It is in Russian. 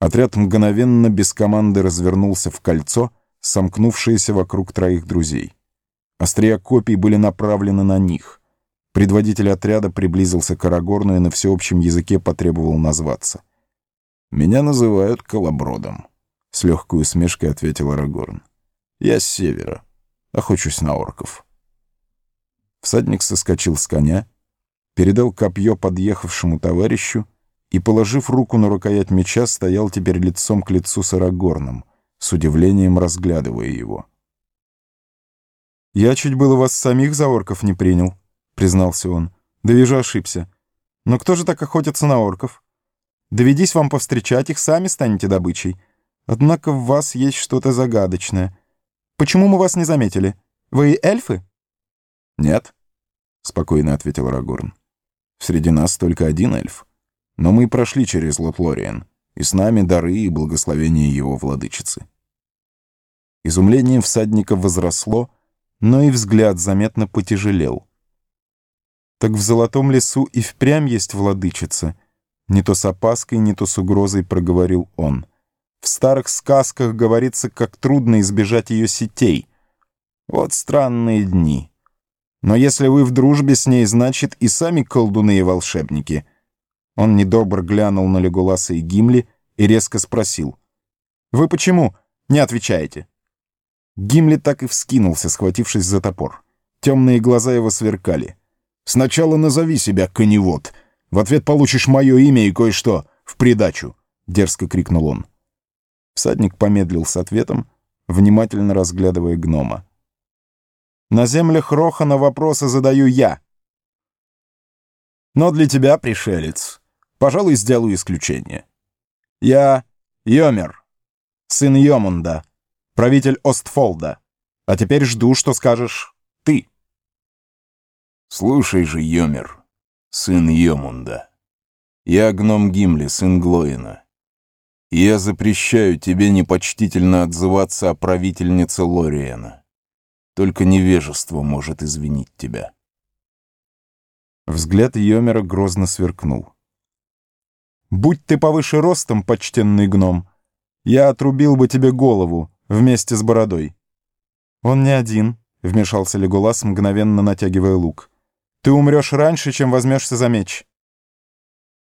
Отряд мгновенно без команды развернулся в кольцо, сомкнувшееся вокруг троих друзей. Острия копий были направлены на них. Предводитель отряда приблизился к Арагорну и на всеобщем языке потребовал назваться. «Меня называют Колобродом», — с легкой усмешкой ответил Арагорн. «Я с севера. Охочусь на орков». Всадник соскочил с коня, передал копье подъехавшему товарищу и, положив руку на рукоять меча, стоял теперь лицом к лицу с Арагорном, с удивлением разглядывая его. «Я чуть было вас самих за орков не принял», — признался он. «Да вижу, ошибся. Но кто же так охотится на орков? Доведись вам повстречать их, сами станете добычей. Однако в вас есть что-то загадочное. Почему мы вас не заметили? Вы эльфы?» «Нет», — спокойно ответил Рагорн. «Среди нас только один эльф. Но мы прошли через Лотлориен, и с нами дары и благословения его владычицы». Изумление всадника возросло, но и взгляд заметно потяжелел. «Так в Золотом лесу и впрямь есть владычица», — не то с опаской, не то с угрозой проговорил он. «В старых сказках говорится, как трудно избежать ее сетей. Вот странные дни. Но если вы в дружбе с ней, значит, и сами колдуны и волшебники». Он недобро глянул на Легуласа и Гимли и резко спросил. «Вы почему не отвечаете?» Гимли так и вскинулся, схватившись за топор. Темные глаза его сверкали. «Сначала назови себя, коневод. В ответ получишь мое имя и кое-что в придачу», — дерзко крикнул он. Всадник помедлил с ответом, внимательно разглядывая гнома. «На землях Рохана вопросы задаю я. Но для тебя, пришелец, пожалуй, сделаю исключение. Я Йомер, сын Йомунда, правитель Остфолда. А теперь жду, что скажешь ты. Слушай же, Йомер, сын Йомунда. Я гном Гимли, сын Глоина. Я запрещаю тебе непочтительно отзываться о правительнице Лориена. Только невежество может извинить тебя. Взгляд Йомера грозно сверкнул. «Будь ты повыше ростом, почтенный гном, я отрубил бы тебе голову, вместе с бородой. «Он не один», — вмешался Леголас, мгновенно натягивая лук. «Ты умрешь раньше, чем возьмешься за меч.